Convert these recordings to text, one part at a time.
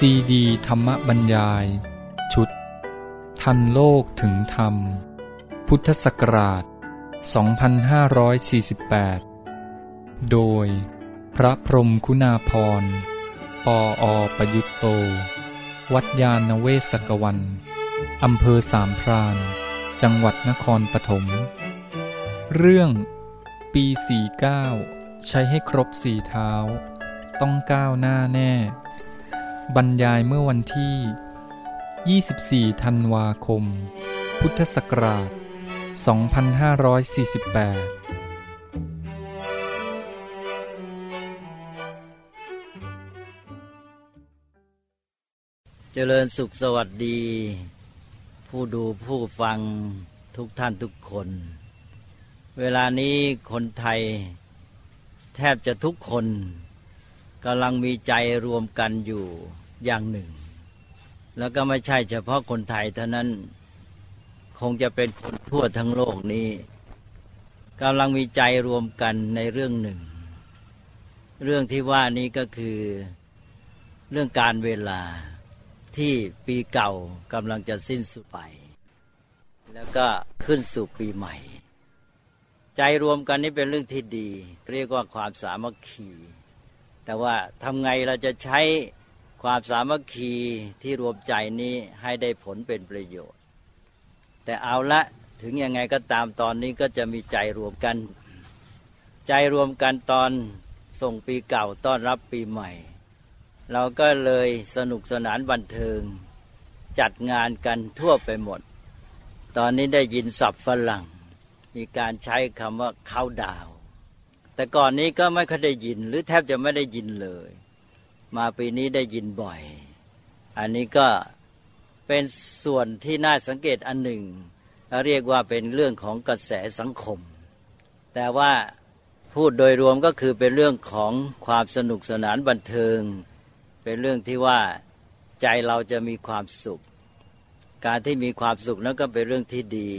ซีดีธรรมบรรยาย ชุด ทันโลกถึงธรรม พุทธศักราช 2548 โดย พระพรมคุณาพร ปออประยุตโต วัดยาณเวศกวัน อำเภอสามพราน จังหวัดนครปฐม เรื่อง ปี 49 ใช้ให้ครบสี่เท้า ต้องก้าวหน้าแน่ บรรยายเมื่อวันที่ 24 ธันวาคม พุทธศักราช 2548 เจริญสุขสวัสดี ผู้ดูผู้ฟังทุกท่านทุกคน เวลานี้คนไทย แทบจะทุกคนกำลังมีใจรวมกันอยู่ อย่างหนึ่ง แล้วก็ไม่ใช่เฉพาะคนไทยเท่านั้นคงจะเป็นคนทั่วทั้งโลกนี้กำลังมีใจรวมกันในเรื่องหนึ่ง เรื่องที่ว่านี้ก็คือเรื่องการเวลาที่ปีเก่ากำลังจะสิ้นสุดไป แล้วก็ขึ้นสู่ปีใหม่ ใจรวมกันนี่เป็นเรื่องที่ดี เรียกว่าความสามัคคี แต่ว่าทำไงเราจะใช้ ความสามัคคีที่รวมใจนี้ให้ได้ผลเป็นประโยชน์ แต่เอาละถึงยังไงก็ตามตอนนี้ก็จะมีใจรวมกัน ใจรวมกันตอนส่งปีเก่าต้อนรับปีใหม่ เราก็เลยสนุกสนานบันเทิง จัดงานกันทั่วไปหมด ตอนนี้ได้ยินศัพท์ฝรั่ง มีการใช้คำว่าเข้าดาว แต่ก่อนนี้ก็ไม่เคยได้ยินหรือแทบจะไม่ได้ยินเลย มาปีนี้ได้ยินบ่อย อันนี้ก็เป็นส่วนที่น่าสังเกตอันหนึ่งเรียกว่าเป็นเรื่องของกระแสสังคม แต่ว่าพูดโดยรวมก็คือเป็นเรื่องของความสนุกสนานบันเทิง เป็นเรื่องที่ว่าใจเราจะมีความสุข การที่มีความสุขนั้นก็เป็นเรื่องที่ดี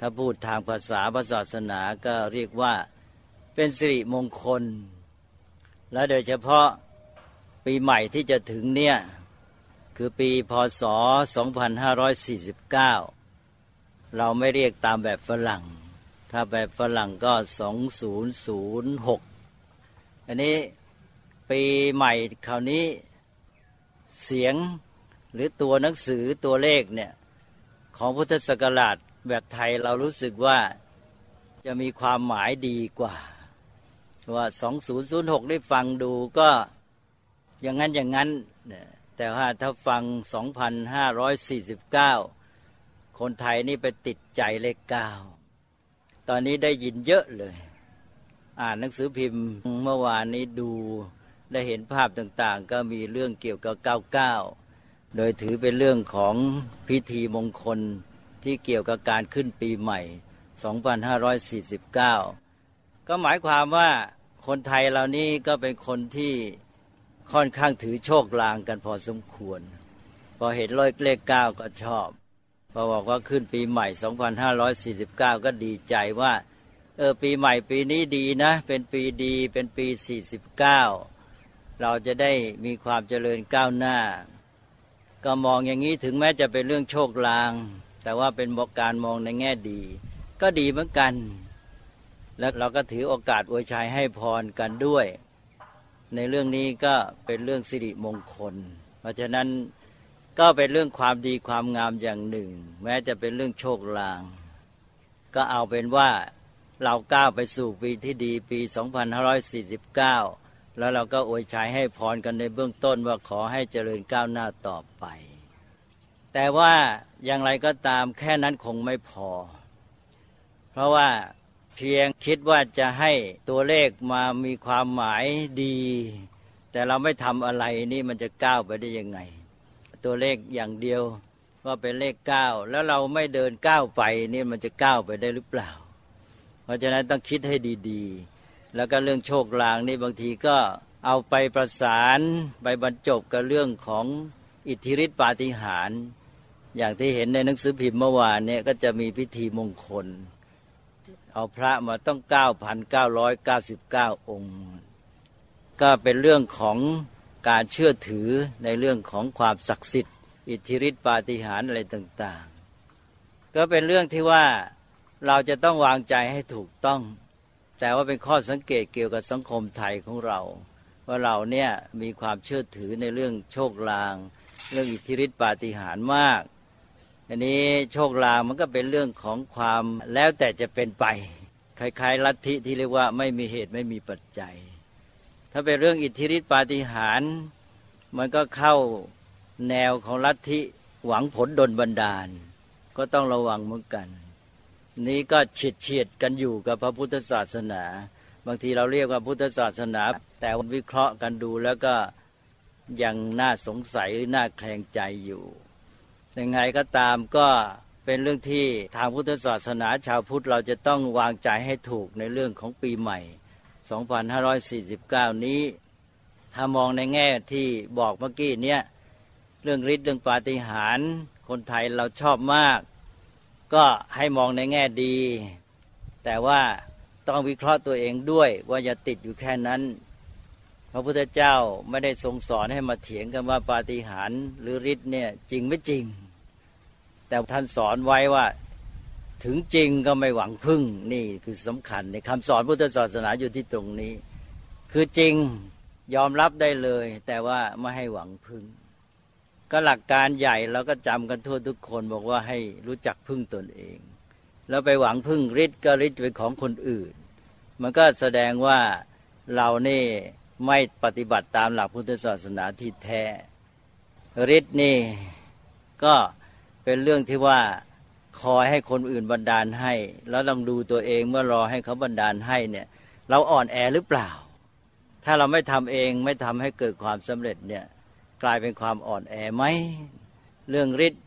ถ้าพูดทางภาษาพระศาสนาก็เรียกว่าเป็นสิริมงคล และโดยเฉพาะ ปีใหม่ที่จะถึงเนี่ยคือปีพศ 2549 เราไม่เรียกตามแบบฝรั่ง ถ้าแบบฝรั่งก็ 2006 อันนี้ปีใหม่คราวนี้เสียงหรือตัวหนังสือตัวเลขเนี่ยของพุทธศักราชแบบไทยเรารู้สึกว่าจะมีความหมายดีกว่า ว่า 2006 ได้ฟังดูก็ อย่างนั้นอย่างนั้น แต่ว่าถ้าฟัง 2,549 คนไทยนี่ไปติดใจเลขเก้าตอนนี้ได้ยินเยอะเลย อ่านหนังสือพิมพ์เมื่อวานนี้ดูได้เห็นภาพต่างๆ ก็มีเรื่องเกี่ยวกับ 99 โดยถือเป็นเรื่องของพิธีมงคลที่เกี่ยวกับการขึ้นปีใหม่ 2549 ก็หมายความว่าคนไทยเหล่านี้ก็เป็นคนที่ ค่อนข้างถือโชคลางกันพอสมควร พอเห็นเลขเลขเก้าก็ชอบ พอบอกว่าขึ้นปีใหม่ 2549 ก็ดีใจว่า เออปีใหม่ปีนี้ดีนะ เป็นปีดีเป็นปี 49 เราจะได้มีความเจริญก้าวหน้า ก็มองอย่างนี้ถึงแม้จะเป็นเรื่องโชคลาง แต่ว่าเป็นบอกการมองในแง่ดี ก็ดีเหมือนกัน แล้วเราก็ถือโอกาสอวยชัยให้พรกันด้วย ในเรื่องนี้ก็เป็นเรื่องสิริมงคล เพราะฉะนั้นก็เป็นเรื่องความดีความงามอย่างหนึ่ง แม้จะเป็นเรื่องโชคลาง ก็เอาเป็นว่าเราก้าวไปสู่ปีที่ดีปี 2549 แล้วเราก็อวยชัยให้พรกันในเบื้องต้นว่าขอให้เจริญก้าวหน้าต่อไป แต่ว่าอย่างไรก็ตามแค่นั้นคงไม่พอ เพราะว่า เพียงคิดว่าจะให้ตัวเลขมามีความหมายดี แต่เราไม่ทำอะไรนี่มันจะก้าวไปได้ยังไง ตัวเลขอย่างเดียวว่าเป็นเลขเก้าแล้วเราไม่เดินก้าวไปนี่มันจะก้าวไปได้หรือเปล่า เพราะฉะนั้นต้องคิดให้ดีๆ แล้วก็เรื่องโชคลางนี่บางทีก็เอาไปประสานไปบรรจบกับเรื่องของอิทธิฤทธิปาฏิหาริย์อย่างที่เห็นในหนังสือพิมพ์เมื่อวานเนี่ยก็จะมีพิธีมงคล เอาพระมาต้อง 9,999 องค์ ก็เป็นเรื่องของการเชื่อถือในเรื่องของความศักดิ์สิทธิ์ อิทธิฤทธิปาฏิหาริย์อะไรต่างๆ ก็เป็นเรื่องที่ว่าเราจะต้องวางใจให้ถูกต้อง แต่ว่าเป็นข้อสังเกตเกี่ยวกับสังคมไทยของเรา ว่าเราเนี่ยมีความเชื่อถือในเรื่องโชคลาง เรื่องอิทธิฤทธิปาฏิหาริย์มาก อันนี้โชคลางมันก็เป็นเรื่องของความแล้วแต่จะเป็นไป คล้ายๆ ลัทธิที่เรียกว่าไม่มีเหตุไม่มีปัจจัย ถ้าเป็นเรื่องอิทธิฤทธิปาฏิหาริย์มันก็เข้าแนวของลัทธิหวังผลดลบันดาล ก็ต้องระวังเหมือนกัน นี้ก็เฉียดเฉียดกันอยู่กับพระพุทธศาสนา บางทีเราเรียกว่าพุทธศาสนา แต่วิเคราะห์กันดูแล้วก็ยังน่าสงสัยหรือน่าแคลงใจอยู่ ยังไงก็ตามก็เป็นเรื่องที่ทางพุทธศาสนาชาวพุทธเราจะต้องวางใจให้ถูกในเรื่องของปีใหม่ 2549 นี้ ถ้ามองในแง่ที่บอกเมื่อกี้เนี้ยเรื่องฤทธิ์เรื่องปาฏิหาริย์คนไทยเราชอบมาก ก็ให้มองในแง่ดี แต่ว่าต้องวิเคราะห์ตัวเองด้วยว่าอย่าติดอยู่แค่นั้น พระพุทธเจ้าไม่ได้ทรงสอนให้มาเถียงกันว่าปาฏิหาริย์หรือฤทธิ์เนี่ยจริงไม่จริง แต่ท่านสอนไว้ว่าถึงจริงก็ไม่หวังพึ่งนี่คือสำคัญในคำสอนพุทธศาสนาอยู่ที่ตรงนี้ คือจริงยอมรับได้เลย แต่ว่าไม่ให้หวังพึ่ง ก็หลักการใหญ่เราก็จำกันทั่วทุกคนบอกว่าให้รู้จักพึ่งตนเอง แล้วไปหวังพึ่งฤทธิ์ก็ฤทธิ์เป็นของคนอื่น มันก็แสดงว่าเรานี่ไม่ปฏิบัติตามหลักพุทธศาสนาที่แท้ฤทธิ์นี่ก็ เป็นเรื่องที่ว่าคอยให้คนอื่นบันดาลให้ แล้วลองดูตัวเองเมื่อรอให้เขาบันดาลให้เนี่ย เราอ่อนแอหรือเปล่า ถ้าเราไม่ทำเองไม่ทำให้เกิดความสำเร็จเนี่ยกลายเป็นความอ่อนแอไหมเรื่องฤทธิ์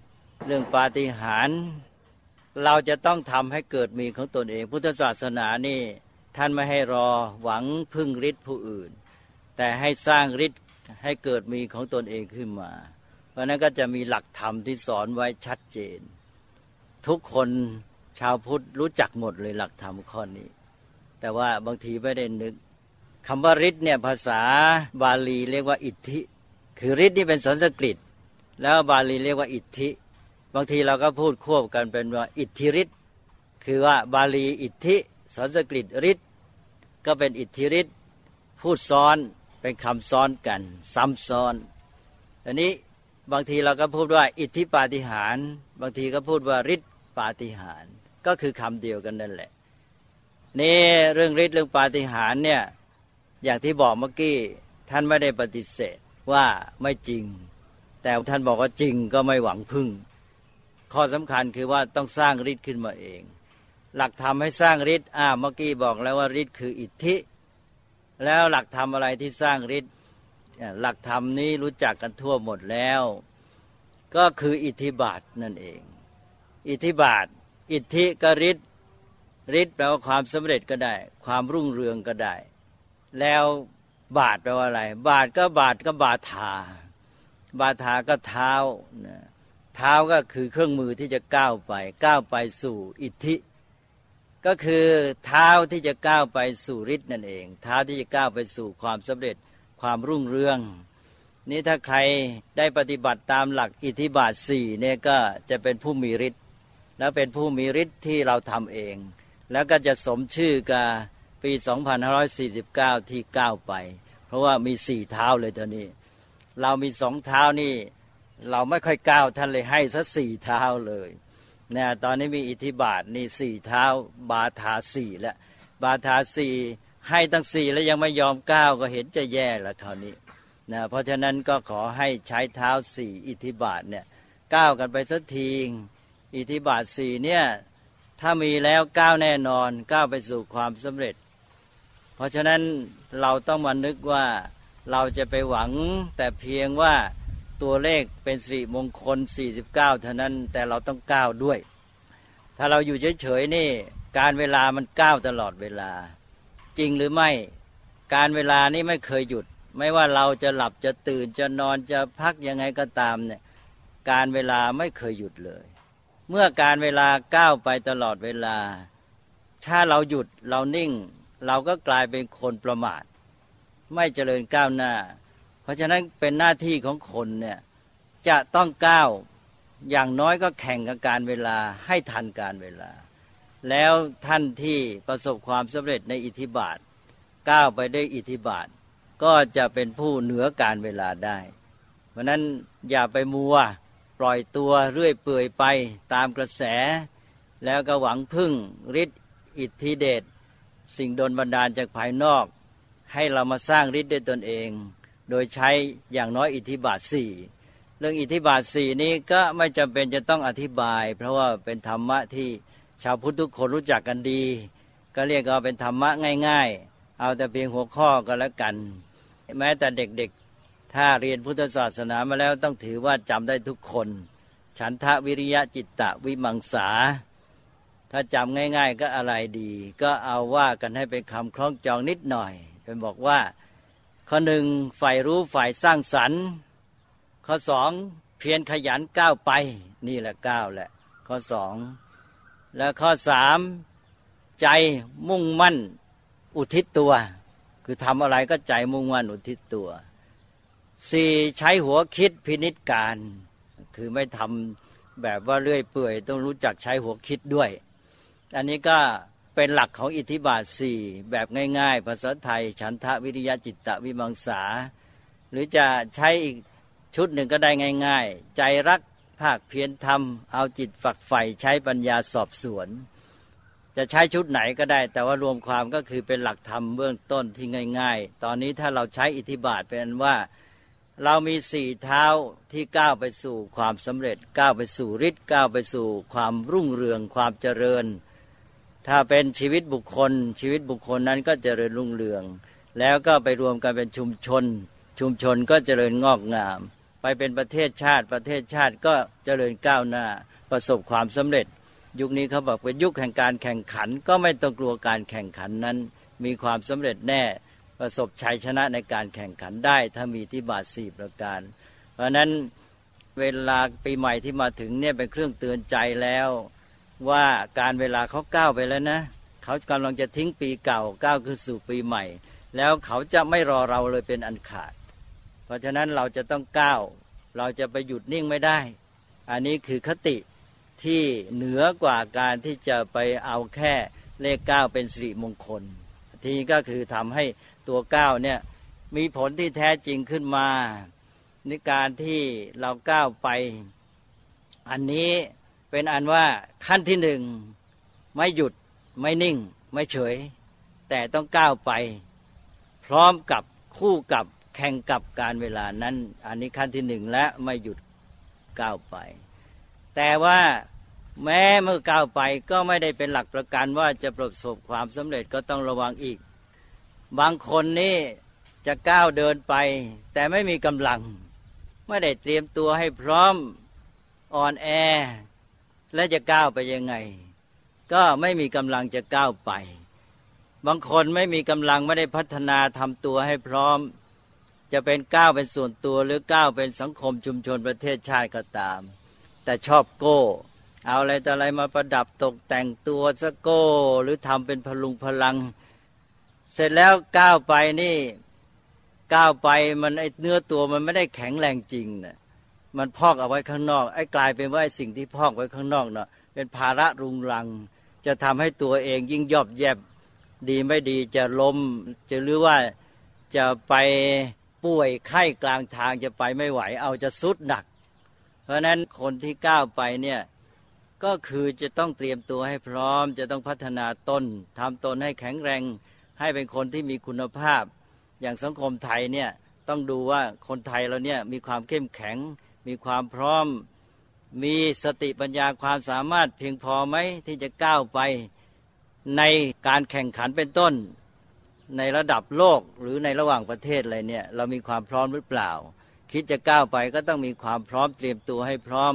เรื่องปาฏิหาริย์เราจะต้องทำให้เกิดมีของตนเอง พุทธศาสนานี่ ท่านไม่ให้รอหวังพึ่งฤทธิ์ผู้อื่น แต่ให้สร้างฤทธิ์ให้เกิดมีของตนเองขึ้นมา เพราะนั้นก็จะมีหลักธรรมที่สอนไว้ชัดเจน ทุกคนชาวพุทธรู้จักหมดเลยหลักธรรมข้อนี้ แต่ว่าบางทีไม่ได้นึกคำว่าฤทธิ์เนี่ยภาษาบาลีเรียกว่าอิทธิ คือฤทธิ์นี่เป็นสันสกฤต แล้วบาลีเรียกว่าอิทธิ บางทีเราก็พูดควบกันเป็นว่าอิทธิฤทธิ์คือว่าบาลีอิทธิสันสกฤตฤทธิ์ก็เป็นอิทธิฤทธิ์พูดซ้อนเป็นคำซ้อนกัน ซ้ำซ้อนอันนี้ บางทีเราก็พูดว่า อิทธิปาฏิหาร บางทีก็พูดว่าฤทธิปาฏิหาร ก็คือคำเดียวกันนั่นแหละ นี่เรื่องฤทธิ์เรื่องปาฏิหารเนี่ยอย่างที่บอกเมื่อกี้ท่านไม่ได้ปฏิเสธว่าไม่จริง แต่ท่านบอกว่าจริงก็ไม่หวังพึ่ง ข้อสำคัญคือว่าต้องสร้างฤทธิ์ขึ้นมาเอง หลักธรรมให้สร้างฤทธิ์อ่าเมื่อกี้บอกแล้วว่าฤทธิ์คืออิทธิ แล้วหลักธรรมอะไรที่สร้างฤทธิ์ หลักธรรมนี้รู้จักกันทั่วหมดแล้ว ก็คืออิทธิบาทนั่นเอง อิทธิบาท อิทธิกฤทธิ์ฤทธิ์แปลว่าความสำเร็จก็ได้ ความรุ่งเรืองก็ได้ แล้วบาทแปลว่าอะไร บาทก็บาทก็บาทา บาทาก็เท้าเท้าก็คือเครื่องมือที่จะก้าวไป ก้าวไปสู่อิทธิก็คือเท้าที่จะก้าวไปสู่ฤทธิ์นั่นเอง เท้าที่จะก้าวไปสู่ความสำเร็จ ความรุ่งเรือง นี่ถ้าใครได้ปฏิบัติตามหลักอิทธิบาทสี่เนี่ยก็จะเป็นผู้มีฤทธิ์แล้วเป็นผู้มีฤทธิ์ที่เราทำเอง แล้วก็จะสมชื่อกับปี 2549 ที่ก้าวไป เพราะว่ามีสี่เท้าเลยตอนนี้ เรามีสองเท้านี่ เราไม่ค่อยก้าวท่านเลยให้สักสี่เท้าเลยเนี่ยตอนนี้มีอิทธิบาทนี่สี่เท้าบาทาสี่แล้วบาทาสี่ ให้ตั้งสี่แล้วยังไม่ยอมก้าวก็เห็นจะแย่ละคราวนี้นะเพราะฉะนั้นก็ขอให้ใช้เท้าสี่อิทธิบาทเนี่ยก้าวกันไปสักทีอิทธิบาทสี่เนี่ยถ้ามีแล้วก้าวแน่นอนก้าวไปสู่ความสำเร็จ เพราะฉะนั้นเราต้องมานึกว่าเราจะไปหวังแต่เพียงว่าตัวเลขเป็นสิริมงคล 49 เท่านั้นแต่เราต้องก้าวด้วย ถ้าเราอยู่เฉยๆนี่ การเวลามันก้าวตลอดเวลา จริงหรือไม่ การเวลานี้ไม่เคยหยุด ไม่ว่าเราจะหลับจะตื่นจะนอนจะพักยังไงก็ตามเนี่ยการเวลาไม่เคยหยุดเลย เมื่อการเวลาก้าวไปตลอดเวลา ถ้าเราหยุดเรานิ่ง เราก็กลายเป็นคนประมาท ไม่เจริญก้าวหน้า เพราะฉะนั้นเป็นหน้าที่ของคนเนี่ยจะต้องก้าวอย่างน้อยก็แข่งกับการเวลาให้ทันการเวลา แล้วท่านที่ประสบความสำเร็จในอิทธิบาทก้าวไปได้อิทธิบาท ก็จะเป็นผู้เหนือการเวลาได้ เพราะนั้นอย่าไปมัวปล่อยตัวเรื่อยเปื่อยไปตามกระแส แล้วก็หวังพึ่งฤทธิ์อิทธิเดชสิ่งโดนบันดาลจากภายนอก ให้เรามาสร้างฤทธิ์ด้วยตนเอง โดยใช้อย่างน้อยอิทธิบาทสี่เรื่องอิทธิบาทสี่นี้ก็ไม่จำเป็นจะต้องอธิบาย เพราะว่าเป็นธรรมะที่ ชาวพุทธทุกคนรู้จักกันดี ก็เรียกว่าเป็นธรรมะง่าย ๆ เอาแต่เพียงหัวข้อก็แล้วกัน แม้แต่เด็กๆ ถ้าเรียนพุทธศาสนามาแล้วต้องถือว่าจำได้ทุกคน ฉันทะวิริยะจิตตะวิมังสา ถ้าจำง่าย ๆ ก็อะไรดี ก็เอาว่ากันให้เป็นคำคล้องจองนิดหน่อยเป็นบอกว่า ข้อหนึ่งฝ่ายรู้ฝ่ายสร้างสรรค์ ข้อสองเพียรขยันก้าวไป นี่แหละก้าวแหละ ข้อสอง แล้วข้อสามใจมุ่งมั่นอุทิศตัว คือทำอะไรก็ใจมุ่งมั่นอุทิศตัวสี่ใช้หัวคิดพินิจการ คือไม่ทำแบบว่าเลื่อยเปื่อย ต้องรู้จักใช้หัวคิดด้วย อันนี้ก็เป็นหลักของอิทธิบาทสี่แบบง่าย ๆ ภาษาไทย ฉันทะวิริยะจิตตะวิมังสา หรือจะใช้อีกชุดหนึ่งก็ได้ง่าย ๆ ใจรัก ภาคเพียรทำเอาจิตฝักใฝ่ใช้ปัญญาสอบสวน จะใช้ชุดไหนก็ได้ แต่ว่ารวมความก็คือเป็นหลักธรรมเบื้องต้นที่ง่าย ๆ ตอนนี้ถ้าเราใช้อิทธิบาทเป็นว่าเรามีสี่เท้าที่ก้าวไปสู่ความสำเร็จก้าวไปสู่ฤทธิ์ก้าวไปสู่ความรุ่งเรืองความเจริญ ถ้าเป็นชีวิตบุคคล ชีวิตบุคคลนั้นก็เจริญรุ่งเรือง แล้วก็ไปรวมกันเป็นชุมชน ชุมชนก็เจริญงอกงาม ไปเป็นประเทศชาติ ประเทศชาติก็เจริญก้าวหน้าประสบความสำเร็จ ยุคนี้เขาบอกเป็นยุคแห่งการแข่งขัน ก็ไม่ต้องกลัวการแข่งขันนั้น มีความสำเร็จแน่ประสบชัยชนะในการแข่งขันได้ ถ้ามีที่บาทสี่ประการ เพราะนั้นเวลาปีใหม่ที่มาถึงเนี่ยเป็นเครื่องเตือนใจแล้ว ว่าการเวลาเขาก้าวไปแล้วนะ เขากำลังจะทิ้งปีเก่าก้าวขึ้นสู่ปีใหม่ แล้วเขาจะไม่รอเราเลยเป็นอันขาด ราะฉะนั้นเราจะต้องก้าว เราจะไปหยุดนิ่งไม่ได้ อันนี้คือคติที่เหนือกว่าการที่จะไปเอาแค่เลขเก้าเป็นสิริมงคล ทีก็คือทำให้ตัวเก้าเนี่ยมีผลที่แท้จริงขึ้นมาในการที่เราก้าวไป อันนี้เป็นอันว่าขั้นที่หนึ่งไม่หยุดไม่นิ่ง ไม่เฉย แต่ต้องก้าวไป พร้อมกับคู่กับ ข่งกับการเวลานั้น อันนี้ขั้นที่หนึ่งและไม่หยุดก้าวไป แต่ว่าแม้เมื่อก้าวไปก็ไม่ได้เป็นหลักประกันว่าจะประสบความสำเร็จก็ต้องระวังอีก บางคนนี่จะก้าวเดินไป แต่ไม่มีกำลัง ไม่ได้เตรียมตัวให้พร้อมอ่อนแอ และจะก้าวไปยังไง ก็ไม่มีกำลังจะก้าวไป บางคนไม่มีกำลังไม่ได้พัฒนาทำตัวให้พร้อม จะเป็นก้าวเป็นส่วนตัวหรือก้าวเป็นสังคมชุมชนประเทศชาติก็ตาม แต่ชอบโก้ เอาอะไรแต่อะไรมาประดับตกแต่งตัวสะโก้ หรือทำเป็นพลุงพลัง เสร็จแล้วก้าวไปนี่ก้าวไปมันไอเนื้อตัวมันไม่ได้แข็งแรงจริงนะมันพอกเอาไว้ข้างนอก ไอ้กลายเป็นว่าสิ่งที่พอกไว้ข้างนอกเนาะเป็นภาระรุงรัง จะทำให้ตัวเองยิ่งยอบแยบดีไม่ดีจะล้มจะหรือว่าจะไป ป่วยไข้กลางทางจะไปไม่ไหว เอาจะสุดหนัก เพราะนั้นคนที่ก้าวไปเนี่ยก็คือจะต้องเตรียมตัวให้พร้อม จะต้องพัฒนาตนทำตนให้แข็งแรง ให้เป็นคนที่มีคุณภาพ อย่างสังคมไทยเนี่ยต้องดูว่าคนไทยเราเนี่ยมีความเข้มแข็ง มีความพร้อม มีสติปัญญาความสามารถเพียงพอไหมที่จะก้าวไปในการแข่งขันเป็นต้น ในระดับโลกหรือในระหว่างประเทศอะไรเนี่ยเรามีความพร้อมหรือเปล่า คิดจะก้าวไปก็ต้องมีความพร้อมเตรียมตัวให้พร้อม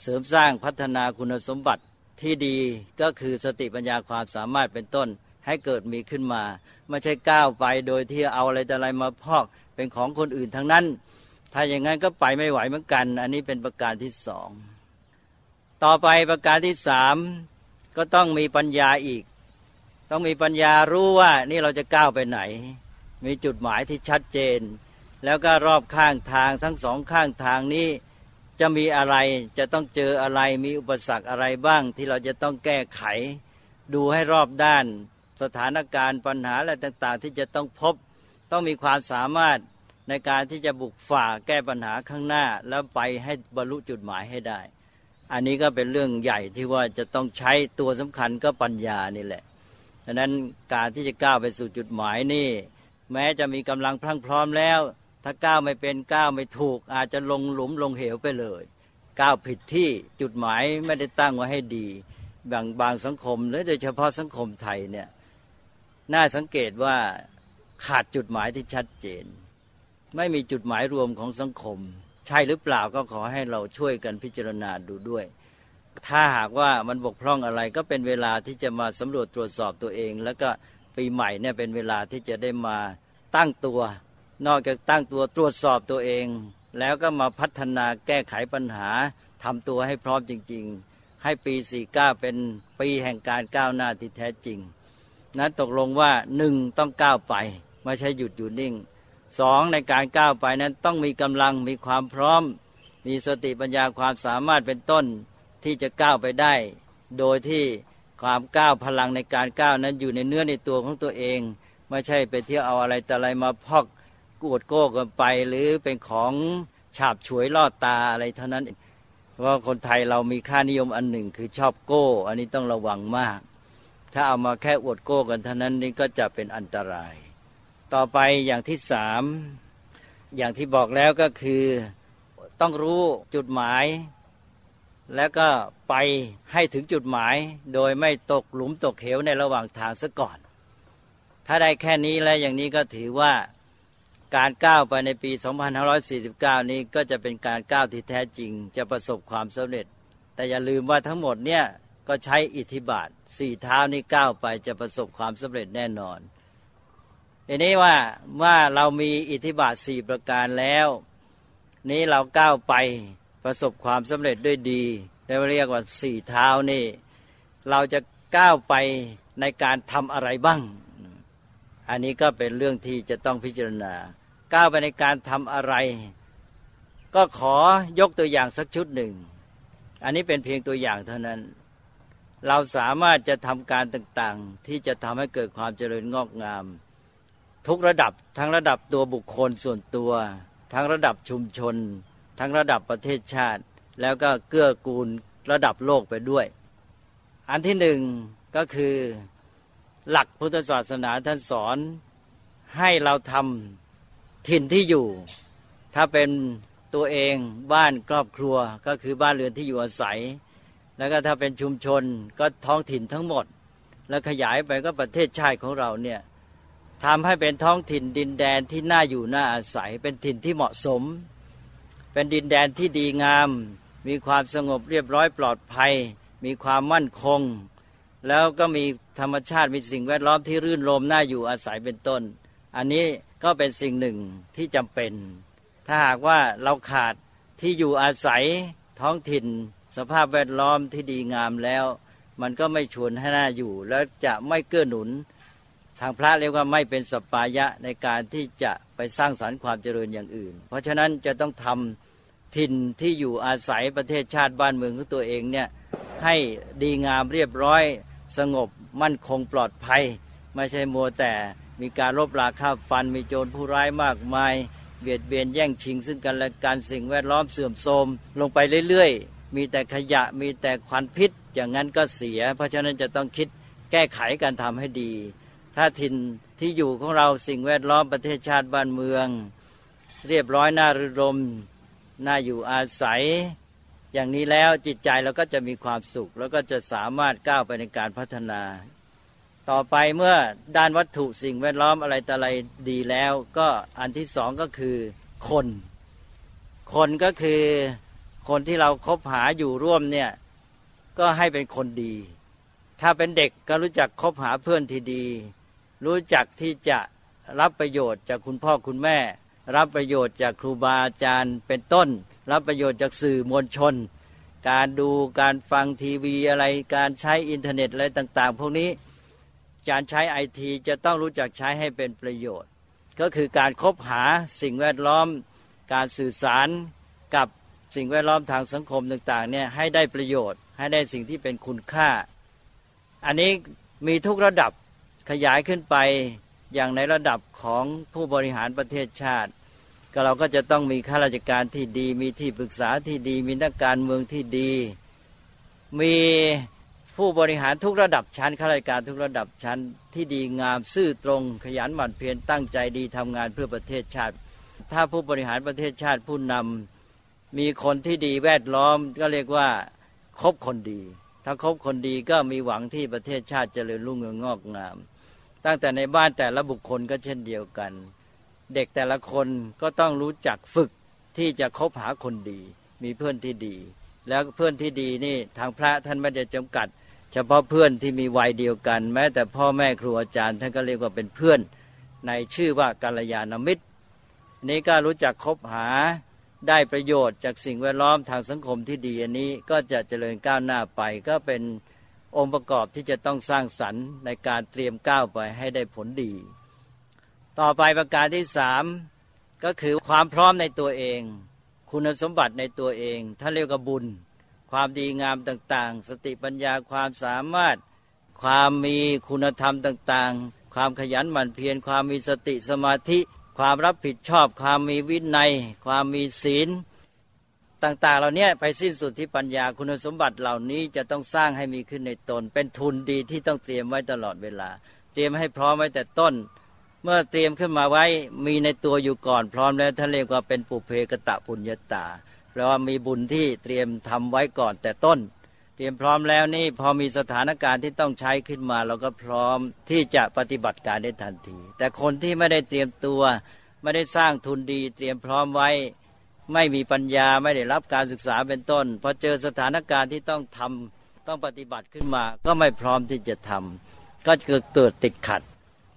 เสริมสร้างพัฒนาคุณสมบัติที่ดีก็คือสติปัญญาความสามารถเป็นต้นให้เกิดมีขึ้นมา ไม่ใช่ก้าวไปโดยที่เอาอะไรแต่อะไรมาพอกเป็นของคนอื่นทั้งนั้น ถ้าอย่างนั้นก็ไปไม่ไหวเหมือนกัน อันนี้เป็นประการที่สองต่อไปประการที่สามก็ต้องมีปัญญาอีก ต้องมีปัญญารู้ว่านี่เราจะก้าวไปไหน มีจุดหมายที่ชัดเจน แล้วก็รอบข้างทางทั้งสองข้างทางนี้ จะมีอะไรจะต้องเจออะไรมีอุปสรรคอะไรบ้างที่เราจะต้องแก้ไข ดูให้รอบด้าน สถานการณ์ปัญหาอะไรต่างๆ ที่จะต้องพบ ต้องมีความสามารถในการที่จะบุกฝ่าแก้ปัญหาข้างหน้า แล้วไปให้บรรลุจุดหมายให้ได้ อันนี้ก็เป็นเรื่องใหญ่ที่ว่าจะต้องใช้ตัวสำคัญก็ปัญญานี่แหละ ดังนั้นการที่จะก้าวไปสู่จุดหมายนี่ แม้จะมีกำลังพรั่งพร้อมแล้ว ถ้าก้าวไม่เป็นก้าวไม่ถูก อาจจะลงหลุมลงเหวไปเลยก้าวผิดที่จุดหมายไม่ได้ตั้งไว้ให้ดีบางบางสังคมหรือโดยเฉพาะสังคมไทยเนี่ยน่าสังเกตว่าขาดจุดหมายที่ชัดเจน ไม่มีจุดหมายรวมของสังคม ใช่หรือเปล่าก็ขอให้เราช่วยกันพิจารณาดูด้วย ถ้าหากว่ามันบกพร่องอะไรก็เป็นเวลาที่จะมาสำรวจตรวจสอบตัวเอง แล้วก็ปีใหม่เนี่ยเป็นเวลาที่จะได้มาตั้งตัว นอกจากตั้งตัวตรวจสอบตัวเอง แล้วก็มาพัฒนาแก้ไขปัญหาทำตัวให้พร้อมจริง ๆ ให้ปี 49 เป็นปีแห่งการก้าวหน้าที่แท้จริง นั้นตกลงว่าหนึ่งต้องก้าวไปไม่ใช่หยุดอยู่นิ่งสองในการก้าวไปนั้นต้องมีกำลังมีความพร้อม มีสติปัญญาความสามารถเป็นต้น ที่จะก้าวไปได้ โดยที่ความก้าวพลังในการก้าวนั้นอยู่ในเนื้อในตัวของตัวเอง ไม่ใช่ไปเที่ยวเอาอะไรแต่อะไรมาพอกกวดโก้กันไป หรือเป็นของฉาบฉวยล่อตาอะไรเท่านั้นเพราะคนไทยเรามีค่านิยมอันหนึ่งคือชอบโก้ อันนี้ต้องระวังมาก ถ้าเอามาแค่อวดโก้กันเท่านั้นนี่ก็จะเป็นอันตราย ต่อไปอย่างที่สามอย่างที่บอกแล้วก็คือต้องรู้จุดหมาย แล้วก็ไปให้ถึงจุดหมาย โดยไม่ตกหลุมตกเหวในระหว่างทางซะก่อน ถ้าได้แค่นี้แล้วอย่างนี้ก็ถือว่าการก้าวไปในปี 2549 นี้ก็จะเป็นการก้าวที่แท้จริง จะประสบความสำเร็จ แต่อย่าลืมว่าทั้งหมดเนี่ยก็ใช้อิทธิบาทสี่เท้านี้ก้าวไปจะประสบความสำเร็จแน่นอนทีนี้ว่าว่าเรามีอิทธิบาทสี่ประการแล้ว นี้เราก้าวไป ประสบความสำเร็จด้วยดีเรียกว่าสี่เท้านี่ เราจะก้าวไปในการทำอะไรบ้าง อันนี้ก็เป็นเรื่องที่จะต้องพิจารณา ก้าวไปในการทำอะไร ก็ขอยกตัวอย่างสักชุดหนึ่ง อันนี้เป็นเพียงตัวอย่างเท่านั้น เราสามารถจะทำการต่างๆ ที่จะทำให้เกิดความเจริญงอกงาม ทุกระดับทั้งระดับตัวบุคคลส่วนตัว ทั้งระดับชุมชน ทั้งระดับประเทศชาติ แล้วก็เกื้อกูลระดับโลกไปด้วย อันที่หนึ่งก็คือหลักพุทธศาสนาท่านสอนให้เราทำถิ่นที่อยู่ ถ้าเป็นตัวเองบ้านครอบครัวก็คือบ้านเรือนที่อยู่อาศัย แล้วก็ถ้าเป็นชุมชนก็ท้องถิ่นทั้งหมด แล้วขยายไปก็ประเทศชาติของเราเนี่ยทำให้เป็นท้องถิ่นดินแดนที่น่าอยู่น่าอาศัย เป็นถิ่นที่เหมาะสม เป็นดินแดนที่ดีงาม มีความสงบเรียบร้อยปลอดภัย มีความมั่นคง แล้วก็มีธรรมชาติมีสิ่งแวดล้อมที่รื่นรมน่าอยู่อาศัยเป็นต้น อันนี้ก็เป็นสิ่งหนึ่งที่จำเป็น ถ้าหากว่าเราขาดที่อยู่อาศัยท้องถิ่น สภาพแวดล้อมที่ดีงามแล้ว มันก็ไม่ชวนให้น่าอยู่ แล้วจะไม่เกื้อหนุน ทางพระเรียกว่าไม่เป็นสปายะในการที่จะไปสร้างสรรค์ความเจริญอย่างอื่น เพราะฉะนั้นจะต้องทำ ถิ่นที่อยู่อาศัยประเทศชาติบ้านเมืองของตัวเองเนี่ยให้ดีงามเรียบร้อยสงบมั่นคงปลอดภัย ไม่ใช่มัวแต่มีการรบราฆ่าฟันมีโจรผู้ร้ายมากมาย เบียดเบียนแย่งชิง ซึ่งกันและกันสิ่งแวดล้อมเสื่อมโทรมลงไปเรื่อยๆ มีแต่ขยะมีแต่ควันพิษ อย่างนั้นก็เสีย เพราะฉะนั้นจะต้องคิดแก้ไขการทำให้ดี ถ้าถิ่นที่อยู่ของเราสิ่งแวดล้อมประเทศชาติบ้านเมือง เรียบร้อยน่ารื่นรม น่าอยู่อาศัย อย่างนี้แล้วจิตใจเราก็จะมีความสุข แล้วก็จะสามารถก้าวไปในการพัฒนา ต่อไปเมื่อด้านวัตถุสิ่งแวดล้อมอะไรต่ออะไรดีแล้ว ก็อันที่สองก็คือคน คนก็คือคนที่เราคบหาอยู่ร่วมเนี่ยก็ให้เป็นคนดี ถ้าเป็นเด็กก็รู้จักคบหาเพื่อนที่ดี รู้จักที่จะรับประโยชน์จากคุณพ่อคุณแม่ รับประโยชน์จากครูบาอาจารย์เป็นต้น รับประโยชน์จากสื่อมวลชน การดูการฟังทีวีอะไรการใช้อินเทอร์เน็ตอะไรต่าง ๆ พวกนี้การใช้ไอทีจะต้องรู้จักใช้ให้เป็นประโยชน์ ก็คือการคบหาสิ่งแวดล้อม การสื่อสารกับสิ่งแวดล้อมทางสังคมต่างๆเนี่ยให้ได้ประโยชน์ ให้ได้สิ่งที่เป็นคุณค่า อันนี้มีทุกระดับขยายขึ้นไป อย่างในระดับของผู้บริหารประเทศชาติ ก็เราก็จะต้องมีข้าราชการที่ดี มีที่ปรึกษาที่ดี มีนักการเมืองที่ดี มีผู้บริหารทุกระดับชั้นข้าราชการทุกระดับชั้นที่ดีงามซื่อตรง ขยันหมั่นเพียรตั้งใจดีทำงานเพื่อประเทศชาติ ถ้าผู้บริหารประเทศชาติผู้นำมีคนที่ดีแวดล้อมก็เรียกว่าคบคนดี ถ้าคบคนดีก็มีหวังที่ประเทศชาติจเจริญรุ่งเรืองงอกงาม ตั้งแต่ในบ้านแต่ละบุคคลก็เช่นเดียวกัน เด็กแต่ละคนก็ต้องรู้จักฝึกที่จะคบหาคนดี มีเพื่อนที่ดี แล้วเพื่อนที่ดีนี่ทางพระท่านไม่ได้จำกัด เฉพาะเพื่อนที่มีวัยเดียวกัน แม้แต่พ่อแม่ครูอาจารย์ท่านก็เรียกว่าเป็นเพื่อน ในชื่อว่ากัลยาณมิตร นี้ก็รู้จักคบหาได้ประโยชน์จากสิ่งแวดล้อมทางสังคมที่ดีอันนี้ก็จะเจริญก้าวหน้าไปก็เป็น องค์ประกอบที่จะต้องสร้างสรรค์ในการเตรียมก้าวไปให้ได้ผลดี ต่อไปประการที่สามก็คือความพร้อมในตัวเอง คุณสมบัติในตัวเองท่านเรียกว่าบุญ ความดีงามต่างๆ สติปัญญาความสามารถ ความมีคุณธรรมต่างๆ ความขยันหมั่นเพียรความมีสติสมาธิ ความรับผิดชอบ ความมีวินัย ความมีศีล ต่างๆ เหล่านี้ไปสิ้นสุดที่ปัญญาคุณสมบัติเหล่านี้จะต้องสร้างให้มีขึ้นในตน เป็นทุนดีที่ต้องเตรียมไว้ตลอดเวลา เตรียมให้พร้อมไว้แต่ต้น เมื่อเตรียมขึ้นมาไว้มีในตัวอยู่ก่อนพร้อมแล้วท่านเรียกว่าเป็นปุเพกตะปุญญาตาแปลว่ามีบุญที่เตรียมทำไว้ก่อนแต่ต้น เตรียมพร้อมแล้วนี่พอมีสถานการณ์ที่ต้องใช้ขึ้นมา เราก็พร้อมที่จะปฏิบัติการได้ทันที แต่คนที่ไม่ได้เตรียมตัว ไม่ได้สร้างทุนดี เตรียมพร้อมไว้ ไม่มีปัญญาไม่ได้รับการศึกษาเป็นต้นพอเจอสถานการณ์ที่ต้องทำต้องปฏิบัติขึ้นมา ก็ไม่พร้อมที่จะทำก็เกิดเกิดติดขัด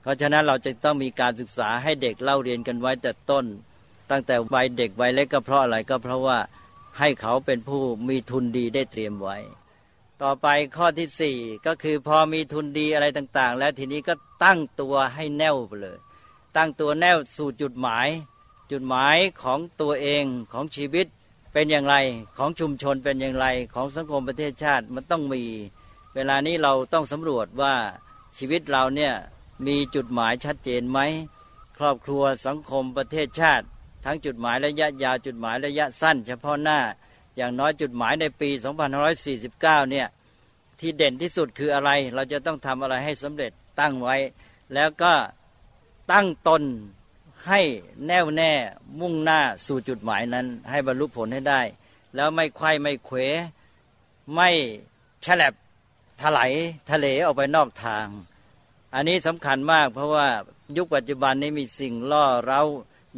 เพราะฉะนั้นเราจะต้องมีการศึกษาให้เด็กเล่าเรียนกันไว้แต่ต้น ตั้งแต่วัยเด็กวัยเล็กก็เพราะอะไรก็เพราะว่าให้เขาเป็นผู้มีทุนดีได้เตรียมไว้ ต่อไปข้อที่สี่ก็คือพอมีทุนดีอะไรต่างๆ แล้วทีนี้ก็ตั้งตัวให้แน่วไปเลย ตั้งตัวแน่วสู่จุดหมาย จุดหมายของตัวเองของชีวิตเป็นอย่างไรของชุมชนเป็นอย่างไรของสังคมประเทศชาติมันต้องมี เวลานี้เราต้องสำรวจว่าชีวิตเราเนี่ยมีจุดหมายชัดเจนไหมครอบครัวสังคมประเทศชาติ ทั้งจุดหมายระยะยาวจุดหมายระยะสั้น เฉพาะหน้า อย่างน้อยจุดหมายในปี 2549 เนี่ยที่เด่นที่สุดคืออะไร เราจะต้องทำอะไรให้สำเร็จตั้งไว้ แล้วก็ตั้งตน ให้แน่วแน่มุ่งหน้าสู่จุดหมายนั้น ให้บรรลุผลให้ได้ แล้วไม่ไข้ไม่เขวไม่ฉลับถลายทะเลออกไปนอกทาง อันนี้สำคัญมากเพราะว่ายุคปัจจุบันนี้มีสิ่งล่อเร้า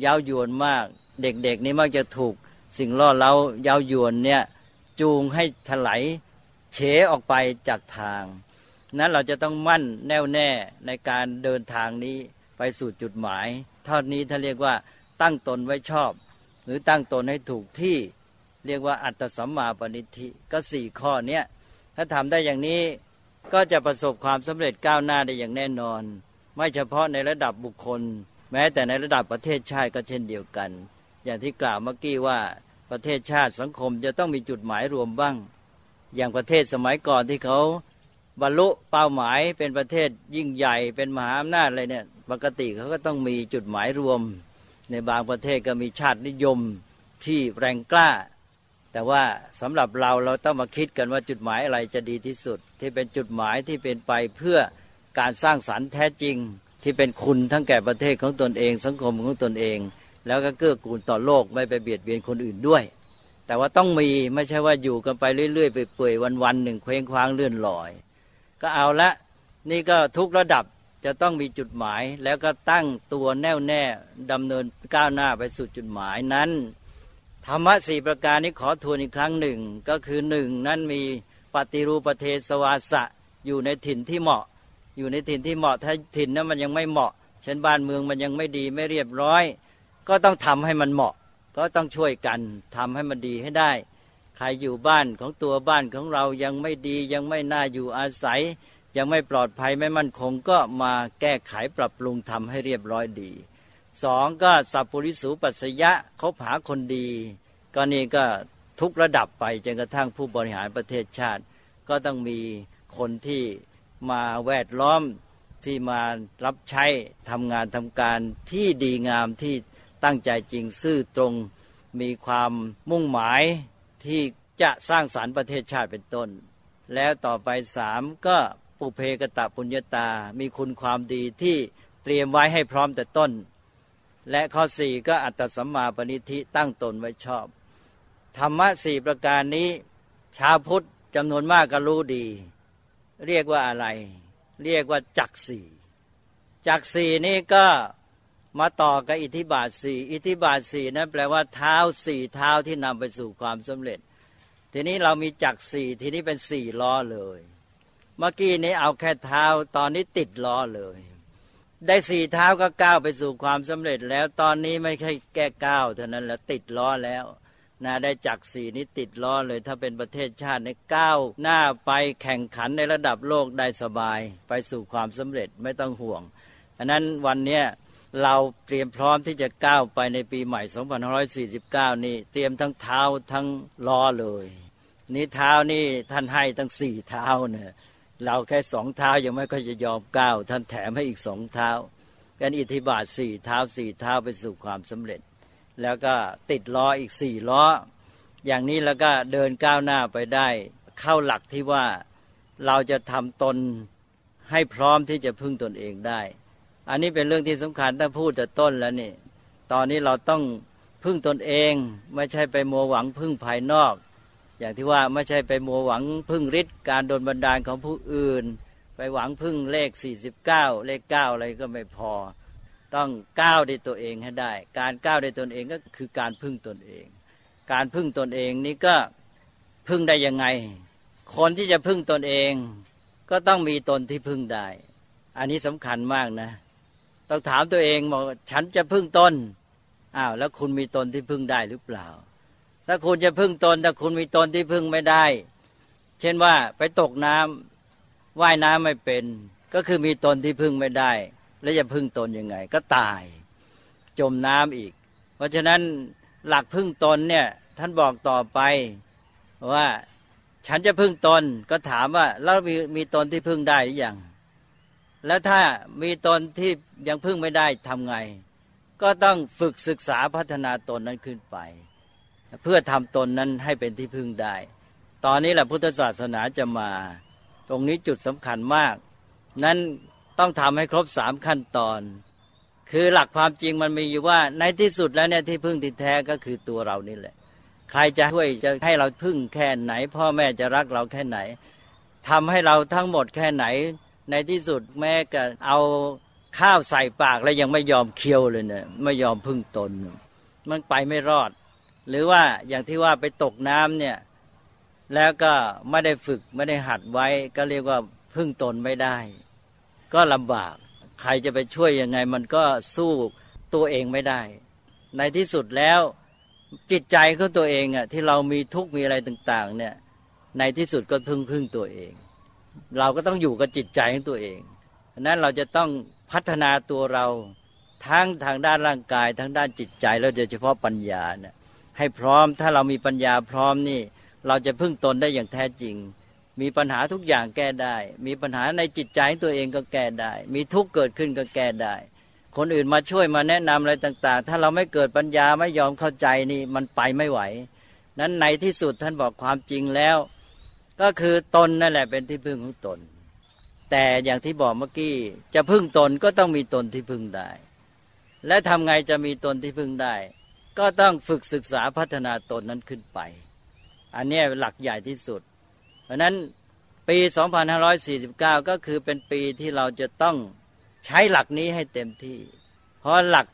ยาวยวนมาก เด็กๆ นี่มักจะถูกสิ่งล่อเล้ายาวยวนเนี่ยจูงให้ถลายเฉออกไปจากทาง นั้นเราจะต้องมั่นแน่วแน่ในการเดินทางนี้ไปสู่จุดหมาย ท่านี้ถ้าเรียกว่าตั้งตนไว้ชอบ หรือตั้งตนให้ถูกที่เรียกว่าอัตสัมมาปณิธิก็สี่ข้อเนี้ยถ้าทำได้อย่างนี้ก็จะประสบความสำเร็จก้าวหน้าได้อย่างแน่นอน ไม่เฉพาะในระดับบุคคล แม้แต่ในระดับประเทศชาติก็เช่นเดียวกัน อย่างที่กล่าวเมื่อกี้ว่าประเทศชาติสังคมจะต้องมีจุดหมายรวมบ้าง อย่างประเทศสมัยก่อนที่เขาบรรลุเป้าหมายเป็นประเทศยิ่งใหญ่เป็นมหาอำนาจอะไรเนี่ย ปกติเขาก็ต้องมีจุดหมายรวม ในบางประเทศก็มีชาตินิยมที่แรงกล้า แต่ว่าสำหรับเราเราต้องมาคิดกันว่าจุดหมายอะไรจะดีที่สุด ที่เป็นจุดหมายที่เป็นไปเพื่อการสร้างสรรค์แท้จริง ที่เป็นคุณทั้งแก่ประเทศของตนเอง สังคมของตนเอง แล้วก็เกื้อกูลต่อโลกไม่ไปเบียดเบียนคนอื่นด้วย แต่ว่าต้องมีไม่ใช่ว่าอยู่กันไปเรื่อยๆไปเปื่อยวันๆหนึ่งเคว้งคว้างเลื่อนลอย ก็เอาละนี่ก็ทุกระดับ จะต้องมีจุดหมายแล้วก็ตั้งตัวแน่วแน่ดำเนินก้าวหน้าไปสู่จุดหมายนั้น ธรรมะสี่ประการนี้ขอทวนอีกครั้งหนึ่ง ก็คือหนึ่งนั้นมีปฏิรูปประเทศวาสะอยู่ในถิ่นที่เหมาะ อยู่ในถิ่นที่เหมาะถ้าถิ่นนั้นมันยังไม่เหมาะเช่นบ้านเมืองมันยังไม่ดีไม่เรียบร้อย ก็ต้องทำให้มันเหมาะ ก็ต้องช่วยกันทำให้มันดีให้ได้ ใครอยู่บ้านของตัวบ้านของเรายังไม่ดียังไม่น่าอยู่อาศัย ยังไม่ปลอดภัยไม่มั่นคงก็มาแก้ไขปรับปรุงทำให้เรียบร้อยดีสองก็สัพปริสูปัสยะเขาหาคนดี ก็นี่ก็ทุกระดับไปจนกระทั่งผู้บริหารประเทศชาติ ก็ต้องมีคนที่มาแวดล้อมที่มารับใช้ทำงานทำการที่ดีงามที่ตั้งใจจริงซื่อตรงมีความมุ่งหมายที่จะสร้างสารรค์ประเทศชาติเป็นต้น แล้วต่อไปสามก็ ปุเพกตะปุญญาตา มีคุณความดีที่เตรียมไว้ให้พร้อมแต่ต้น และข้อสี่ก็อัตสัมมาปณิธิตั้งตนไว้ชอบ ธรรมะสี่ประการนี้ ชาวพุทธจำนวนมากก็รู้ดี เรียกว่าอะไร เรียกว่าจักสี่จักสี่นี้ก็มาต่อกับอิทธิบาทสี่อิทธิบาทสี่นั้นแปลว่าเท้าสี่เท้าที่นำไปสู่ความสำเร็จ ทีนี้เรามีจักสี่ทีนี้เป็นสี่ล้อเลย เมื่อกี้นี้เอาแค่เท้าตอนนี้ติดล้อเลย ได้สี่เท้าก็ก้าวไปสู่ความสำเร็จแล้วตอนนี้ไม่ใช่แก้ก้าวเท่านั้นแล้วติดล้อแล้วนะได้จักสี่นี้ติดล้อเลย ถ้าเป็นประเทศชาติในก้าวหน้าไปแข่งขันในระดับโลกได้สบาย ไปสู่ความสำเร็จไม่ต้องห่วงอันนั้นวันเนี้ยเราเตรียมพร้อมที่จะก้าวไปในปีใหม่ 2549 นี่ เตรียมทั้งเท้าทั้งล้อเลย นี่เท้านี่ท่านให้ทั้งสี่เท้าเนี่ย เราแค่สองเท้ายังไม่ค่อยจะยอมก้าวท่านแถมให้อีกสองเท้ากันอิทธิบาทสี่เท้าสี่เท้าไปสู่ความสำเร็จ แล้วก็ติดล้ออีกสี่ล้อ อย่างนี้แล้วก็เดินก้าวหน้าไปได้ เข้าหลักที่ว่าเราจะทำตนให้พร้อมที่จะพึ่งตนเองได้ อันนี้เป็นเรื่องที่สำคัญถ้าพูดแต่ต้นแล้วนี่ ตอนนี้เราต้องพึ่งตนเอง ไม่ใช่ไปมัวหวังพึ่งภายนอก อย่างที่ว่าไม่ใช่ไปมัวหวังพึ่งฤทธิ์การโดนบันดาลของผู้อื่น ไปหวังพึ่งเลข 49 เลข 9 อะไรก็ไม่พอ ต้องก้าวด้วยตัวเองให้ได้ การก้าวด้วยตนเองก็คือการพึ่งตนเอง การพึ่งตนเองนี่ก็พึ่งได้ยังไง คนที่จะพึ่งตนเอง ก็ต้องมีตนที่พึ่งได้ อันนี้สำคัญมากนะ ต้องถามตัวเองบอกฉันจะพึ่งตนอ้าวแล้วคุณมีตนที่พึ่งได้หรือเปล่า ถ้าคุณจะพึ่งตนถ้าคุณมีตนที่พึ่งไม่ได้ เช่นว่าไปตกน้ำว่ายน้ำไม่เป็น ก็คือมีตนที่พึ่งไม่ได้ แล้วจะพึ่งตนยังไง ก็ตาย จมน้ำอีก เพราะฉะนั้นหลักพึ่งตนเนี่ยท่านบอกต่อไปว่าฉันจะพึ่งตนก็ถามว่าแล้วมีมีตนที่พึ่งได้หรือยังแล้วถ้ามีตนที่ยังพึ่งไม่ได้ทำไง ก็ต้องฝึกศึกษาพัฒนาตนนั้นขึ้นไป เพื่อทำตนนั้นให้เป็นที่พึ่งได้ ตอนนี้แหละพุทธศาสนาจะมา ตรงนี้จุดสำคัญมาก นั้นต้องทำให้ครบสามขั้นตอน คือหลักความจริงมันมีอยู่ว่าในที่สุดแล้วเนี่ยที่พึ่งที่แท้ก็คือตัวเรานี่แหละ ใครจะช่วยจะให้เราพึ่งแค่ไหน พ่อแม่จะรักเราแค่ไหนทำให้เราทั้งหมดแค่ไหน ในที่สุดแม้กะเอาข้าวใส่ปากแล้วยังไม่ยอมเคี้ยวเลยเนี่ยไม่ยอมพึ่งตน มันไปไม่รอด หรือว่าอย่างที่ว่าไปตกน้ำเนี่ย แล้วก็ไม่ได้ฝึกไม่ได้หัดไว้ ก็เรียกว่าพึ่งตนไม่ได้ ก็ลำบาก ใครจะไปช่วยยังไง มันก็สู้ตัวเองไม่ได้ ในที่สุดแล้วจิตใจของตัวเองอะที่เรามีทุกข์มีอะไรต่าง ๆ เนี่ย ในที่สุดก็พึ่งพึ่งตัวเอง เราก็ต้องอยู่กับจิตใจของตัวเองนั้นเราจะต้องพัฒนาตัวเราทั้งทางด้านร่างกายทั้งด้านจิตใจแล้วโดยเฉพาะปัญญาเนี่ย ให้พร้อมถ้าเรามีปัญญาพร้อมนี่ เราจะพึ่งตนได้อย่างแท้จริง มีปัญหาทุกอย่างแก้ได้ มีปัญหาในจิตใจตัวเองก็แก้ได้ มีทุกข์เกิดขึ้นก็แก้ได้ คนอื่นมาช่วยมาแนะนำอะไรต่าง ๆ ถ้าเราไม่เกิดปัญญาไม่ยอมเข้าใจนี่มันไปไม่ไหว นั้นในที่สุดท่านบอกความจริงแล้ว ก็คือตนนั่นแหละเป็นที่พึ่งของตน แต่อย่างที่บอกเมื่อกี้จะพึ่งตนก็ต้องมีตนที่พึ่งได้ และทำไงจะมีตนที่พึ่งได้ ก็ต้องฝึกศึกษาพัฒนาตนนั้นขึ้นไป อันนี้หลักใหญ่ที่สุด เพราะนั้นปี 2549 ก็คือเป็นปีที่เราจะต้องใช้หลักนี้ให้เต็มที่ เพราะหลัก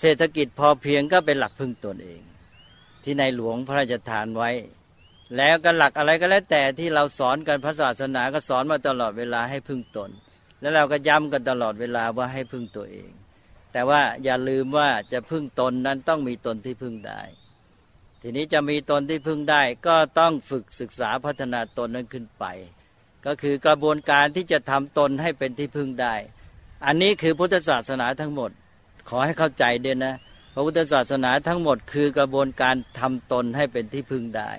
เศรษฐกิจพอเพียงก็เป็นหลักพึ่งตนเอง ที่ในหลวงพระราชทานไว้ แล้วกันหลักอะไรก็แล้วแต่ที่เราสอนกันพระศาสนาก็สอนมาตลอดเวลาให้พึ่งตน แล้วเราก็ย้ำกันตลอดเวลาว่าให้พึ่งตัวเอง แต่ว่าอย่าลืมว่าจะพึ่งตนนั้นต้องมีตนที่พึ่งได้ ทีนี้จะมีตนที่พึ่งได้ ก็ต้องฝึกศึกษาพัฒนาตนนั้นขึ้นไป ก็คือกระบวนการที่จะทำตนให้เป็นที่พึ่งได้ อันนี้คือพุทธศาสนาทั้งหมด ขอให้เข้าใจเดียนะ พระพุทธศาสนาทั้งหมด คือกระบวนการทำตนให้เป็นที่พึ่งได้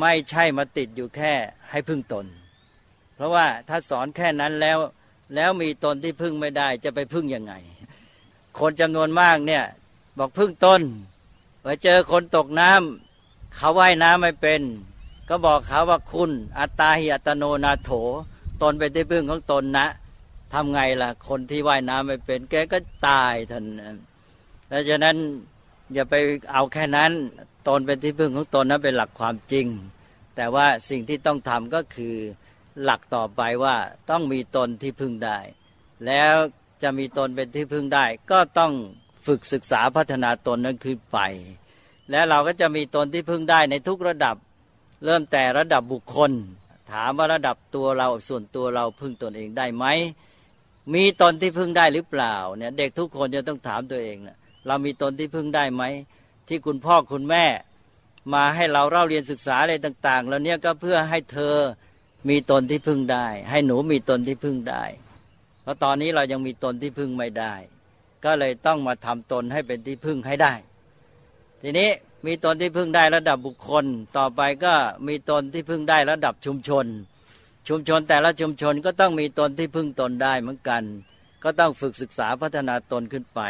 ไม่ใช่มาติดอยู่แค่ให้พึ่งตน เพราะว่าถ้าสอนแค่นั้นแล้วแล้วมีตนที่พึ่งไม่ได้จะไปพึ่งยังไง คนจำนวนมากเนี่ย บอกพึ่งตนไปเจอคนตกน้ำเขาว่ายน้ำไม่เป็น ก็บอกเขาว่าคุณอัตตาหิอัตโนนาโถ ตนเป็นที่พึ่งของตนนะทำไงล่ะ คนที่ว่ายน้ำไม่เป็น แกก็ตายท่านดังนั้นอย่าไปเอาแค่นั้น ตนเป็นที่พึ่งของตนนั้นเป็นหลักความจริง แต่ว่าสิ่งที่ต้องทำก็คือหลักต่อไปว่าต้องมีตนที่พึ่งได้ แล้ว จะมีตนเป็นที่พึ่งได้ ก็ต้องฝึกศึกษาพัฒนาตนนั้นขึ้นไป และเราก็จะมีตนที่พึ่งได้ในทุกระดับ เริ่มแต่ระดับบุคคล ถามว่าระดับตัวเราส่วนตัวเราพึ่งตนเองได้ไหมมีตนที่พึ่งได้หรือเปล่าเนี่ยเด็กทุกคนจะต้องถามตัวเองนะเรามีตนที่พึ่งได้ไหมที่คุณพ่อคุณแม่ มาให้เราเล่าเรียนศึกษาอะไรต่าง ๆ แล้วเนี่ยก็เพื่อให้เธอมีตนที่พึ่งได้ ให้หนูมีตนที่พึ่งได้ เพราะตอนนี้เรายังมีตนที่พึ่งไม่ได้ ก็เลยต้องมาทำตนให้เป็นที่พึ่งให้ได้ ทีนี้มีตนที่พึ่งได้ระดับบุคคล ต่อไปก็มีตนที่พึ่งได้ระดับชุมชน ชุมชนแต่ละชุมชนก็ต้องมีตนที่พึ่งตนได้เหมือนกัน ก็ต้องฝึกศึกษาพัฒนาตนขึ้นไป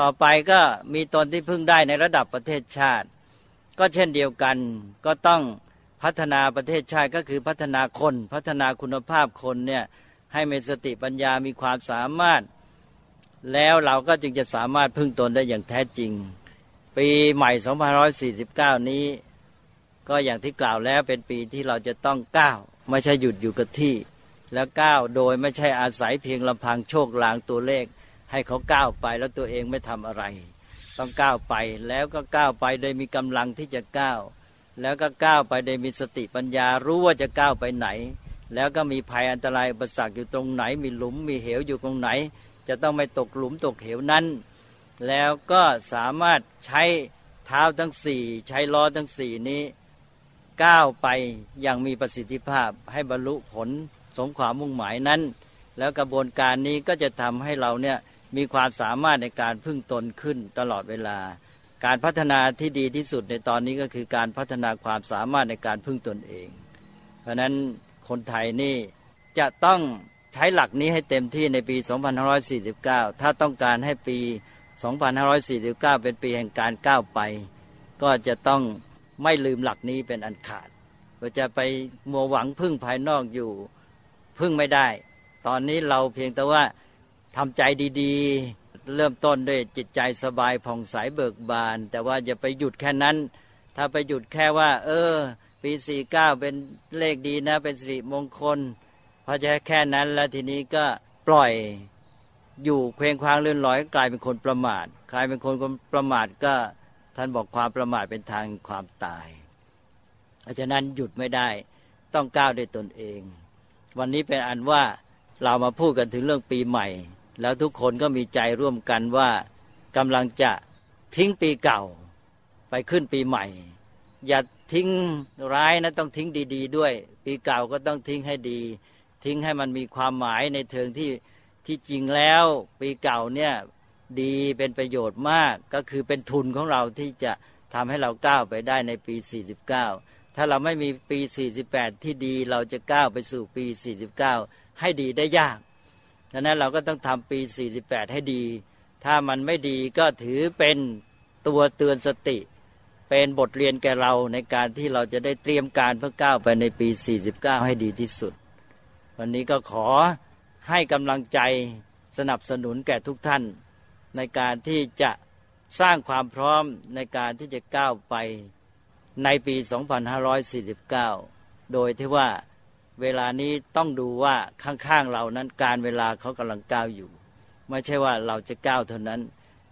ต่อไปก็มีตนที่พึ่งได้ในระดับประเทศชาติ ก็เช่นเดียวกันก็ต้องพัฒนาประเทศชาติก็คือพัฒนาคน พัฒนาคุณภาพคนเนี่ย ให้มีสติปัญญามีความสามารถ แล้วเราก็จึงจะสามารถพึ่งตนได้อย่างแท้จริง ปีใหม่ 2549 นี้ ก็อย่างที่กล่าวแล้วเป็นปีที่เราจะต้องก้าวไม่ใช่หยุดอยู่กับที่ แล้วก้าวโดยไม่ใช่อาศัยเพียงลำพังโชคลางตัวเลข ให้เขาก้าวไปแล้วตัวเองไม่ทำอะไร ต้องก้าวไปแล้วก็ก้าวไปโดยมีกำลังที่จะก้าวแล้วก็ก้าวไปโดยมีสติปัญญารู้ว่าจะก้าวไปไหน แล้วก็มีภัยอันตรายประสักอยู่ตรงไหน มีหลุมมีเหวอยู่ตรงไหน จะต้องไม่ตกหลุมตกเหวนั้น แล้วก็สามารถใช้เท้าทั้งสี่ใช้ล้อทั้งสี่นี้ก้าวไปอย่างมีประสิทธิภาพให้บรรลุผลสมความมุ่งหมายนั้น แล้วกระบวนการนี้ก็จะทำให้เราเนี่ยมีความสามารถในการพึ่งตนขึ้นตลอดเวลา การพัฒนาที่ดีที่สุดในตอนนี้ก็คือการพัฒนาความสามารถในการพึ่งตนเอง เพราะนั้น คนไทยนี่จะต้องใช้หลักนี้ให้เต็มที่ในปี 2549 ถ้าต้องการให้ปี 2549 เป็นปีแห่งการก้าวไป ก็จะต้องไม่ลืมหลักนี้เป็นอันขาดเราจะไปมัวหวังพึ่งภายนอกอยู่พึ่งไม่ได้ ตอนนี้เราเพียงแต่ว่าทำใจดีๆ เริ่มต้นด้วยจิตใจสบายผ่องใสเบิกบาน แต่ว่าอย่าไปหยุดแค่นั้น ถ้าไปหยุดแค่ว่า เออ ปีสี่เก้าเป็นเลขดีนะ เป็นสิริมงคลพอจะแค่นั้นแล้วทีนี้ก็ปล่อยอยู่เคว้งควางเลื่อนลอยกลายเป็นคนประมาทกลายเป็นคนประมาทก็ท่านบอกความประมาทเป็นทางความตายเพราะฉะนั้นหยุดไม่ได้ต้องก้าวด้วยตนเอง วันนี้เป็นอันว่าเรามาพูดกันถึงเรื่องปีใหม่ แล้วทุกคนก็มีใจร่วมกันว่ากำลังจะทิ้งปีเก่าไปขึ้นปีใหม่ อย่าทิ้งร้ายนะต้องทิ้งดีๆด้วย ปีเก่าก็ต้องทิ้งให้ดี ทิ้งให้มันมีความหมายในเชิงที่ที่จริงแล้ว ปีเก่าเนี่ยดีเป็นประโยชน์มากก็คือเป็นทุนของเราที่จะทำให้เราก้าวไปได้ในปี 49 ถ้าเราไม่มีปี 48 ที่ดีเราจะก้าวไปสู่ปี 49 ให้ดีได้ยากดังนั้นเราก็ต้องทำปี 48 ให้ดี ถ้ามันไม่ดีก็ถือเป็นตัวเตือนสติ เป็นบทเรียนแก่เราในการที่เราจะได้เตรียมการเพื่อก้าวไปในปี 49 ให้ดีที่สุด วันนี้ก็ขอให้กำลังใจสนับสนุนแก่ทุกท่าน ในการที่จะสร้างความพร้อมในการที่จะก้าวไปในปี 2549 โดยที่ว่าเวลานี้ต้องดูว่าข้างๆเรานั้นการเวลาเขากำลังก้าวอยู่ ไม่ใช่ว่าเราจะก้าวเท่านั้น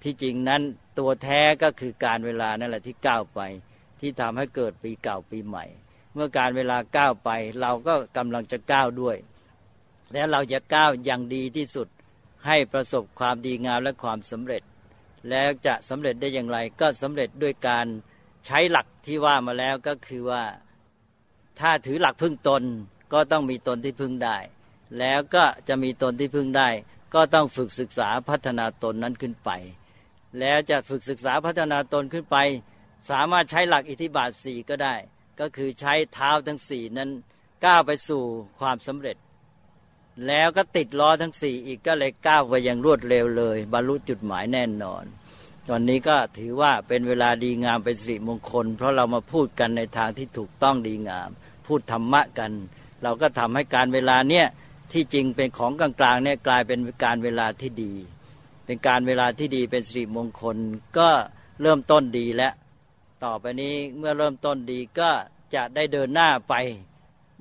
ที่จริงนั้น ตัวแท้ก็คือการเวลานั่นแหละที่ก้าวไป ที่ทำให้เกิดปีเก่าปีใหม่ เมื่อการเวลาก้าวไป เราก็กำลังจะก้าวด้วย แล้วเราจะก้าวอย่างดีที่สุดให้ประสบความดีงามและความสำเร็จ แล้วจะสำเร็จได้อย่างไร ก็สำเร็จด้วยการใช้หลักที่ว่ามาแล้วก็คือว่าถ้าถือหลักพึ่งตนก็ต้องมีตนที่พึ่งได้ แล้วก็จะมีตนที่พึ่งได้ ก็ต้องฝึกศึกษาพัฒนาตนนั้นขึ้นไป แล้วจะฝึกศึกษาพัฒนาตนขึ้นไป สามารถใช้หลักอิทธิบาทสี่ก็ได้ ก็คือใช้เท้าทั้งสี่นั้นก้าวไปสู่ความสำเร็จ แล้วก็ติดล้อทั้งสี่อีกก็เลยก้าวไปอย่างรวดเร็วเลย บรรลุจุดหมายแน่นอน ตอนนี้ก็ถือว่าเป็นเวลาดีงามเป็นสิริมงคล เพราะเรามาพูดกันในทางที่ถูกต้องดีงาม พูดธรรมะกัน เราก็ทำให้การเวลาเนี่ยที่จริงเป็นของกลางๆเนี่ยกลายเป็นการเวลาที่ดี เป็นการเวลาที่ดีเป็นสิริมงคลก็เริ่มต้นดีแล้ว ต่อไปนี้เมื่อเริ่มต้นดีก็จะได้เดินหน้าไป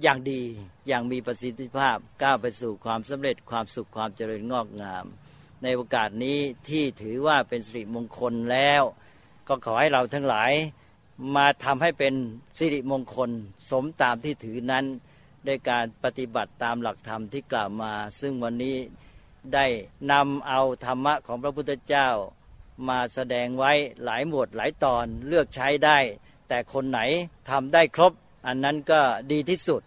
อย่างดีอย่างมีประสิทธิภาพก้าวไปสู่ความสำเร็จความสุขความเจริญงอกงาม ในโอกาสนี้ที่ถือว่าเป็นสิริมงคลแล้ว ก็ขอให้เราทั้งหลายมาทำให้เป็นสิริมงคลสมตามที่ถือนั้นด้วยการปฏิบัติตามหลักธรรมที่กล่าวมา ซึ่งวันนี้ ได้นำเอาธรรมะของพระพุทธเจ้า มาแสดงไว้หลายหมวดหลายตอนเลือกใช้ได้ แต่คนไหนทำได้ครบ อันนั้นก็ดีที่สุด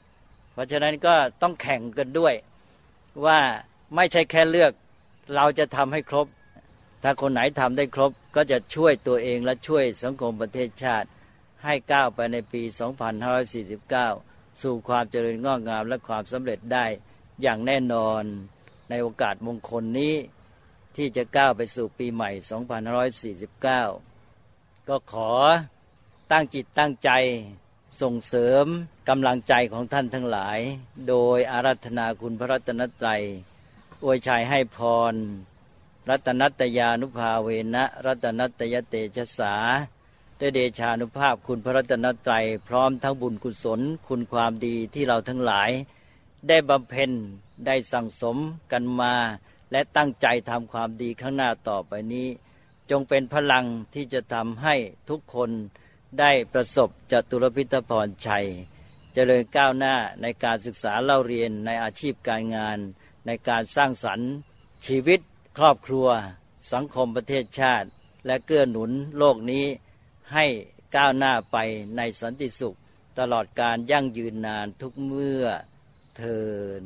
เพราะฉะนั้นก็ต้องแข่งกันด้วย ว่าไม่ใช่แค่เลือก เราจะทำให้ครบ ถ้าคนไหนทำได้ครบ ก็จะช่วยตัวเองและช่วยสังคมประเทศชาติ ให้ก้าวไปในปี 2549 สู่ความเจริญงอกงามและความสำเร็จได้อย่างแน่นอน ในโอกาสมงคลนี้ที่จะก้าวไปสู่ปีใหม่ 2549 ก็ขอตั้งจิตตั้งใจส่งเสริมกำลังใจของท่านทั้งหลาย โดยอารัธนาคุณพระรัตนตรัยอวยชัยให้พร รัตนัตยานุภาเวนะ รัตนัตยเตชะสาได้เดชานุภาพคุณพระรัตนตรัยพร้อมทั้งบุญกุศล คุณความดีที่เราทั้งหลาย ได้บำเพ็ญ ได้สั่งสมกันมา และตั้งใจทำความดีข้างหน้าต่อไปนี้ จงเป็นพลังที่จะทำให้ทุกคนได้ประสบจตุรพิทพรชัย เจริญก้าวหน้าในการศึกษาเล่าเรียนในอาชีพการงาน ในการสร้างสรรค์ ชีวิต ครอบครัว สังคมประเทศชาติ และเกื้อหนุนโลกนี้ให้ก้าวหน้าไปในสันติสุข ตลอดการยั่งยืนนานทุกเมื่อเทิน